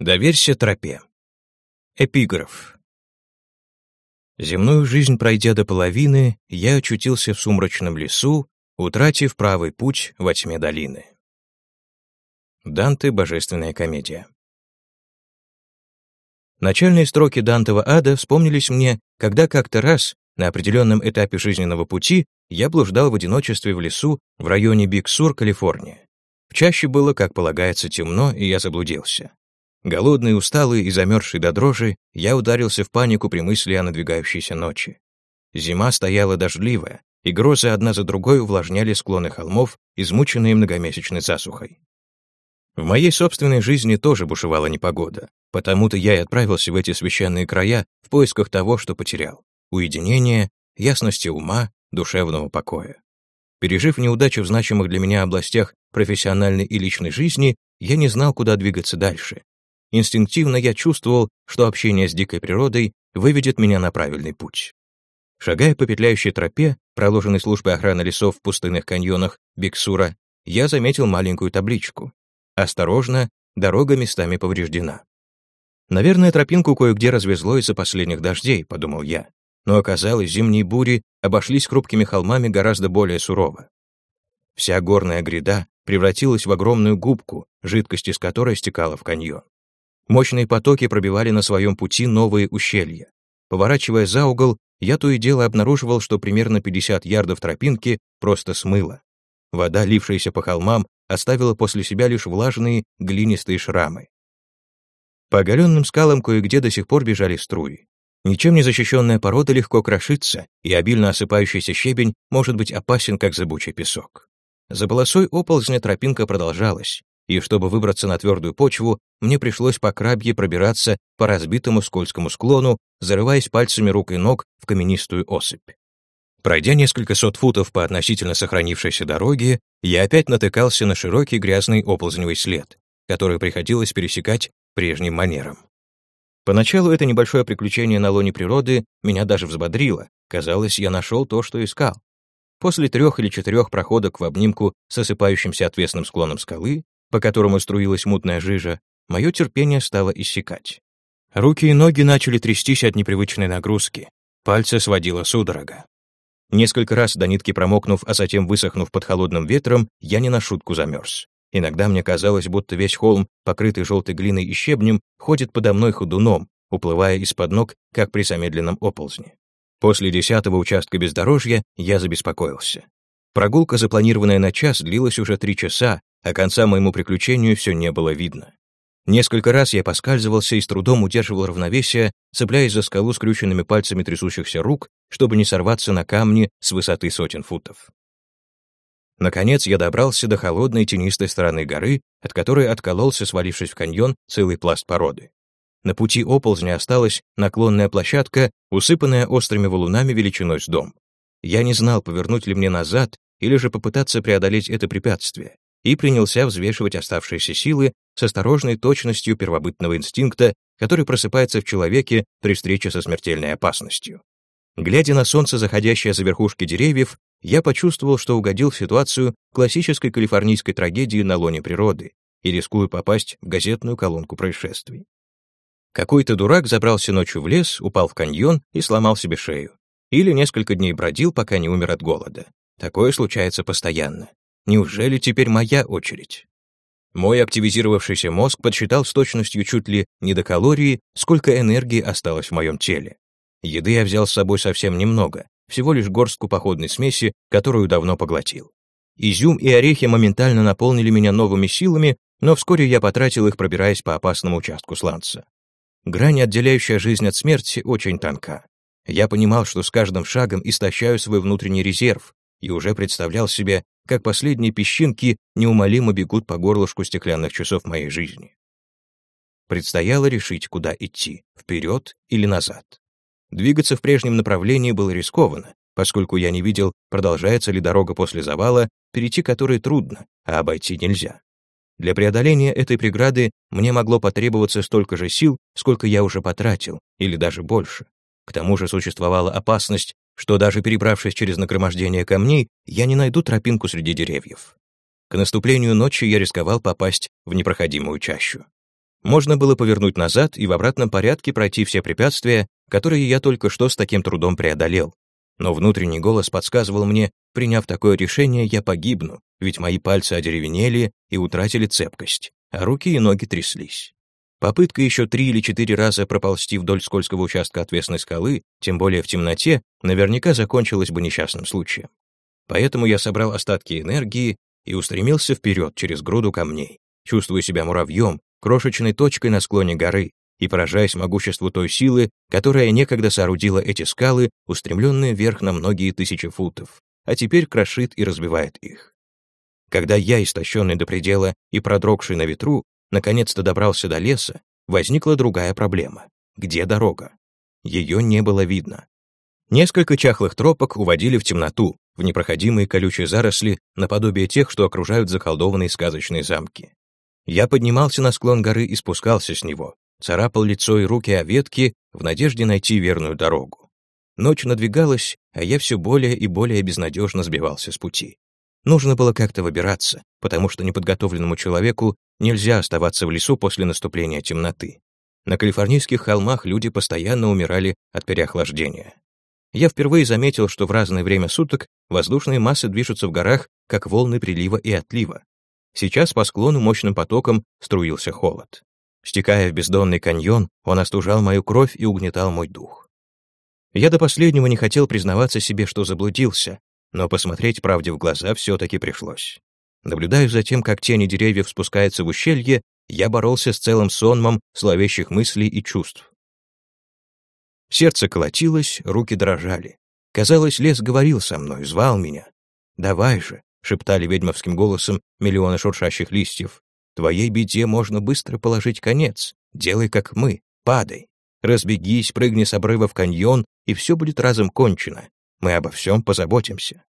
Доверься тропе. Эпиграф. Земную жизнь пройдя до половины, я очутился в сумрачном лесу, утратив правый путь во тьме долины. Данте «Божественная комедия». Начальные строки Дантова ада вспомнились мне, когда как-то раз, на определенном этапе жизненного пути, я блуждал в одиночестве в лесу в районе Биг-Сур, Калифорния. В чаще было, как полагается, темно, и я заблудился. Голодный, усталый и замерзший до дрожи, я ударился в панику при мысли о надвигающейся ночи. Зима стояла дождливая, и грозы одна за другой увлажняли склоны холмов, измученные многомесячной засухой. В моей собственной жизни тоже бушевала непогода, потому-то я и отправился в эти священные края в поисках того, что потерял — уединения, ясности ума, душевного покоя. Пережив неудачу в значимых для меня областях профессиональной и личной жизни, я не знал, куда двигаться дальше, Инстинктивно я чувствовал, что общение с дикой природой выведет меня на правильный путь. Шагая по петляющей тропе, проложенной службой охраны лесов в пустынных каньонах Биксура, я заметил маленькую табличку. «Осторожно, дорога местами повреждена». Наверное, тропинку кое-где развезло из-за последних дождей, подумал я. Но оказалось, зимние бури обошлись крупкими холмами гораздо более сурово. Вся горная гряда превратилась в огромную губку, жидкость из которой стекала в каньон. Мощные потоки пробивали на своем пути новые ущелья. Поворачивая за угол, я то и дело обнаруживал, что примерно 50 ярдов тропинки просто смыло. Вода, лившаяся по холмам, оставила после себя лишь влажные глинистые шрамы. По оголенным скалам кое-где до сих пор бежали струи. Ничем не защищенная порода легко крошится, и обильно осыпающийся щебень может быть опасен, как зыбучий песок. За полосой оползня тропинка продолжалась, и чтобы выбраться на твердую почву, мне пришлось по крабье пробираться по разбитому скользкому склону, зарываясь пальцами рук и ног в каменистую осыпь. Пройдя несколько сот футов по относительно сохранившейся дороге, я опять натыкался на широкий грязный оползневый след, который приходилось пересекать прежним манером. Поначалу это небольшое приключение на лоне природы меня даже взбодрило. Казалось, я нашел то, что искал. После трех или четырех проходок в обнимку с осыпающимся отвесным склоном скалы по которому струилась мутная жижа, мое терпение стало иссякать. Руки и ноги начали трястись от непривычной нагрузки, пальцы сводило судорога. Несколько раз до нитки промокнув, а затем высохнув под холодным ветром, я не на шутку замерз. Иногда мне казалось, будто весь холм, покрытый желтой глиной и щебнем, ходит подо мной ходуном, уплывая из-под ног, как при замедленном оползне. После десятого участка бездорожья я забеспокоился. Прогулка, запланированная на час, длилась уже три часа, а конца моему приключению все не было видно. Несколько раз я поскальзывался и с трудом удерживал равновесие, цепляясь за скалу скрюченными пальцами трясущихся рук, чтобы не сорваться на камни с высоты сотен футов. Наконец я добрался до холодной тенистой стороны горы, от которой откололся, свалившись в каньон, целый пласт породы. На пути оползня осталась наклонная площадка, усыпанная острыми валунами величиной с дом. Я не знал, повернуть ли мне назад или же попытаться преодолеть это препятствие и принялся взвешивать оставшиеся силы с осторожной точностью первобытного инстинкта, который просыпается в человеке при встрече со смертельной опасностью. Глядя на солнце, заходящее за верхушки деревьев, я почувствовал, что угодил в ситуацию классической калифорнийской трагедии на лоне природы и рискую попасть в газетную колонку происшествий. Какой-то дурак забрался ночью в лес, упал в каньон и сломал себе шею. Или несколько дней бродил, пока не умер от голода. Такое случается постоянно. Неужели теперь моя очередь? Мой активизировавшийся мозг подсчитал с точностью чуть ли не до калории, сколько энергии осталось в моем теле. Еды я взял с собой совсем немного, всего лишь горстку походной смеси, которую давно поглотил. Изюм и орехи моментально наполнили меня новыми силами, но вскоре я потратил их, пробираясь по опасному участку сланца. Грань, отделяющая жизнь от смерти, очень тонка. Я понимал, что с каждым шагом истощаю свой внутренний резерв, и уже представлял себе, как последние песчинки неумолимо бегут по горлышку стеклянных часов моей жизни. Предстояло решить, куда идти, вперед или назад. Двигаться в прежнем направлении было рискованно, поскольку я не видел, продолжается ли дорога после завала, перейти которой трудно, а обойти нельзя. Для преодоления этой преграды мне могло потребоваться столько же сил, сколько я уже потратил, или даже больше. К тому же существовала опасность, что даже перебравшись через нагромождение камней, я не найду тропинку среди деревьев. К наступлению ночи я рисковал попасть в непроходимую чащу. Можно было повернуть назад и в обратном порядке пройти все препятствия, которые я только что с таким трудом преодолел. Но внутренний голос подсказывал мне, приняв такое решение, я погибну, ведь мои пальцы одеревенели и утратили цепкость, а руки и ноги тряслись. Попытка еще три или четыре раза проползти вдоль скользкого участка отвесной скалы, тем более в темноте, наверняка закончилась бы несчастным случаем. Поэтому я собрал остатки энергии и устремился вперед через груду камней, чувствуя себя муравьем, крошечной точкой на склоне горы и поражаясь могуществу той силы, которая некогда соорудила эти скалы, устремленные вверх на многие тысячи футов, а теперь крошит и разбивает их. Когда я, истощенный до предела и продрогший на ветру, наконец-то добрался до леса, возникла другая проблема. Где дорога? Ее не было видно. Несколько чахлых тропок уводили в темноту, в непроходимые колючие заросли, наподобие тех, что окружают заколдованные сказочные замки. Я поднимался на склон горы и спускался с него, царапал лицо и руки о ветки в надежде найти верную дорогу. Ночь надвигалась, а я все более и более безнадежно сбивался с пути. Нужно было как-то выбираться, потому что неподготовленному человеку нельзя оставаться в лесу после наступления темноты. На калифорнийских холмах люди постоянно умирали от переохлаждения. Я впервые заметил, что в разное время суток воздушные массы движутся в горах, как волны прилива и отлива. Сейчас по склону мощным потоком струился холод. Стекая в бездонный каньон, он остужал мою кровь и угнетал мой дух. Я до последнего не хотел признаваться себе, что заблудился, но посмотреть правде в глаза все-таки пришлось. Наблюдая за тем, как тени деревьев спускаются в ущелье, я боролся с целым сонмом зловещих мыслей и чувств. Сердце колотилось, руки дрожали. Казалось, лес говорил со мной, звал меня. «Давай же», — шептали ведьмовским голосом миллионы шуршащих листьев, «твоей беде можно быстро положить конец. Делай, как мы, падай. Разбегись, прыгни с обрыва в каньон, и все будет разом кончено. Мы обо всем позаботимся».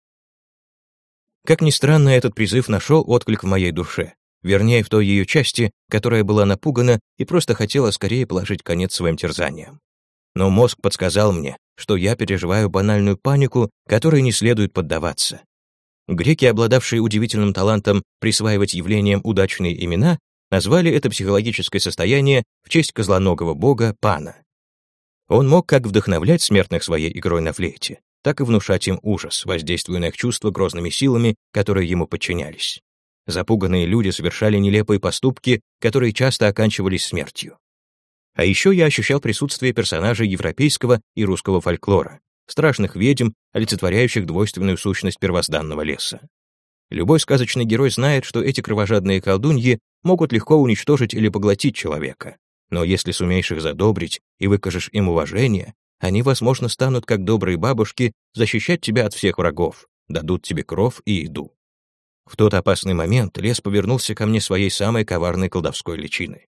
Как ни странно, этот призыв нашел отклик в моей душе, вернее, в той ее части, которая была напугана и просто хотела скорее положить конец своим терзаниям. Но мозг подсказал мне, что я переживаю банальную панику, которой не следует поддаваться. Греки, обладавшие удивительным талантом присваивать явлениям удачные имена, назвали это психологическое состояние в честь козлоногого бога Пана. Он мог как вдохновлять смертных своей игрой на флейте, так и внушать им ужас, воздействуя на их чувства грозными силами, которые ему подчинялись. Запуганные люди совершали нелепые поступки, которые часто оканчивались смертью. А еще я ощущал присутствие персонажей европейского и русского фольклора, страшных ведьм, олицетворяющих двойственную сущность первозданного леса. Любой сказочный герой знает, что эти кровожадные колдуньи могут легко уничтожить или поглотить человека. Но если сумеешь их задобрить и выкажешь им уважение, они, возможно, станут, как добрые бабушки, защищать тебя от всех врагов, дадут тебе кров и еду. В тот опасный момент лес повернулся ко мне своей самой коварной колдовской личиной.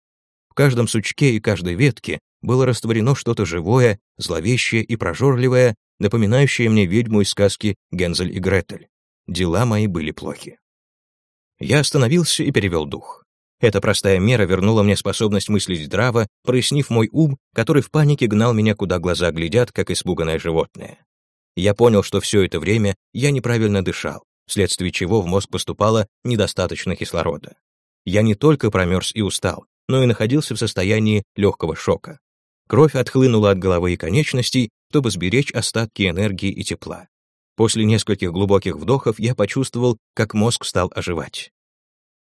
В каждом сучке и каждой ветке было растворено что-то живое, зловещее и прожорливое, напоминающее мне ведьму из сказки «Гензель и Гретель». Дела мои были плохи. Я остановился и перевел дух. Эта простая мера вернула мне способность мыслить здраво, прояснив мой ум, который в панике гнал меня, куда глаза глядят, как испуганное животное. Я понял, что все это время я неправильно дышал, вследствие чего в мозг поступало недостаточно кислорода. Я не только промерз и устал, но и находился в состоянии легкого шока. Кровь отхлынула от головы и конечностей, чтобы сберечь остатки энергии и тепла. После нескольких глубоких вдохов я почувствовал, как мозг стал оживать.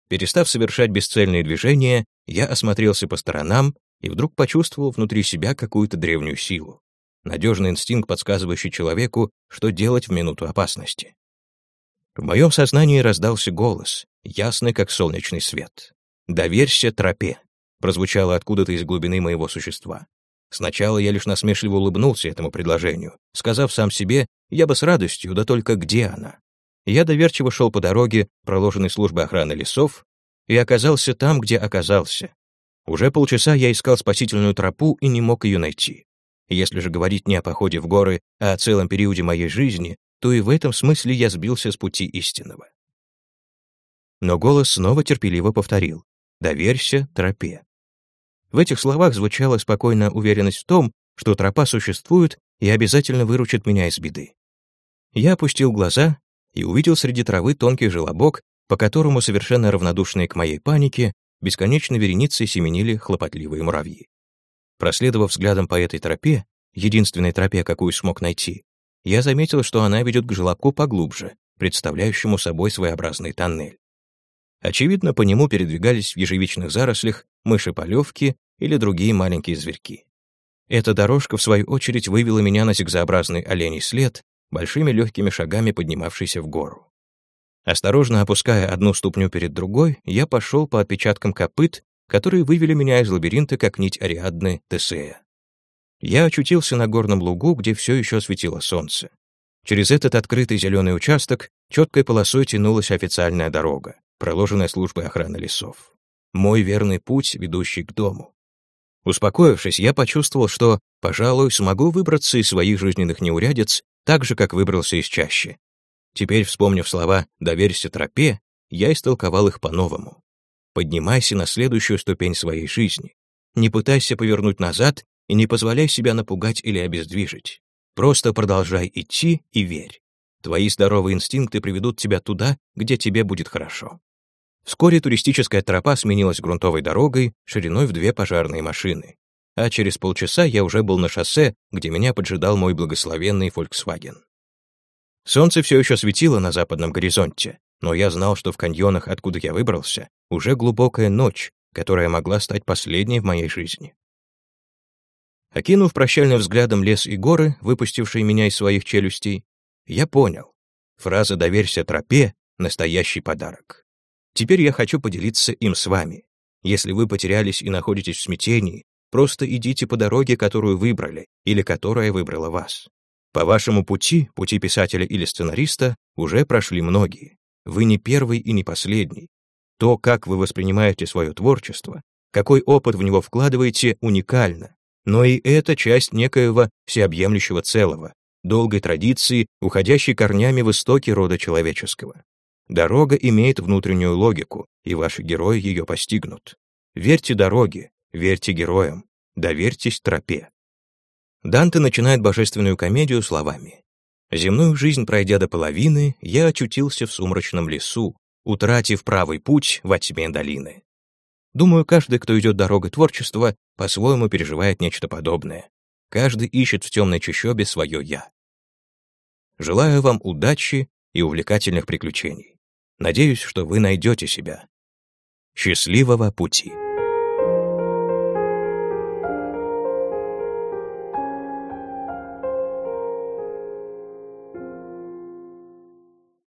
Перестав совершать бесцельные движения, я осмотрелся по сторонам и вдруг почувствовал внутри себя какую-то древнюю силу. Надежный инстинкт, подсказывающий человеку, что делать в минуту опасности. В моем сознании раздался голос, ясный как солнечный свет. «Доверься тропе», прозвучало откуда-то из глубины моего существа. Сначала я лишь насмешливо улыбнулся этому предложению, сказав сам себе, я бы с радостью, да только где она? Я доверчиво шел по дороге, проложенной службой охраны лесов, и оказался там, где оказался. Уже полчаса я искал спасительную тропу и не мог ее найти. Если же говорить не о походе в горы, а о целом периоде моей жизни, то и в этом смысле я сбился с пути истинного. Но голос снова терпеливо повторил «Доверься тропе». В этих словах звучала спокойная уверенность в том, что тропа существует и обязательно выручит меня из беды. Я опустил глаза и увидел среди травы тонкий желобок, по которому совершенно равнодушные к моей панике бесконечной вереницей семенили хлопотливые муравьи. Проследовав взглядом по этой тропе, единственной тропе, какую смог найти, я заметил, что она ведет к желобку поглубже, представляющему собой своеобразный тоннель. Очевидно, по нему передвигались в ежевичных зарослях мыши-полевки или другие маленькие зверьки. Эта дорожка, в свою очередь, вывела меня на зигзообразный оленей след, большими легкими шагами поднимавшийся в гору. Осторожно опуская одну ступню перед другой, я пошел по отпечаткам копыт, которые вывели меня из лабиринта, как нить Ариадны Тесея. Я очутился на горном лугу, где все еще светило солнце. Через этот открытый зеленый участок четкой полосой тянулась официальная дорога, проложенная службой охраны лесов. Мой верный путь, ведущий к дому. Успокоившись, я почувствовал, что, пожалуй, смогу выбраться из своих жизненных неурядиц так же, как выбрался из чащи. Теперь, вспомнив слова «доверься тропе», я истолковал их по-новому. Поднимайся на следующую ступень своей жизни. Не пытайся повернуть назад и не позволяй себя напугать или обездвижить. Просто продолжай идти и верь. Твои здоровые инстинкты приведут тебя туда, где тебе будет хорошо. Вскоре туристическая тропа сменилась грунтовой дорогой шириной в две пожарные машины. А через полчаса я уже был на шоссе, где меня поджидал мой благословенный Volkswagen. Солнце все еще светило на западном горизонте, но я знал, что в каньонах, откуда я выбрался, уже глубокая ночь, которая могла стать последней в моей жизни. Окинув прощальным взглядом лес и горы, выпустившие меня из своих челюстей, я понял. Фраза «доверься тропе» — настоящий подарок. Теперь я хочу поделиться им с вами. Если вы потерялись и находитесь в смятении, просто идите по дороге, которую выбрали, или которая выбрала вас. По вашему пути, пути писателя или сценариста, уже прошли многие. Вы не первый и не последний. То, как вы воспринимаете свое творчество, какой опыт в него вкладываете, уникально. Но и это часть некоего всеобъемлющего целого, долгой традиции, уходящей корнями в истоки рода человеческого. Дорога имеет внутреннюю логику, и ваши герои ее постигнут. Верьте дороге, верьте героям, доверьтесь тропе. Данте начинает божественную комедию словами «Земную жизнь пройдя до половины, я очутился в сумрачном лесу, утратив правый путь во тьме долины». Думаю, каждый, кто идет дорогой творчества, по-своему переживает нечто подобное. Каждый ищет в темной чащобе свое «я». Желаю вам удачи и увлекательных приключений. Надеюсь, что вы найдете себя. Счастливого пути!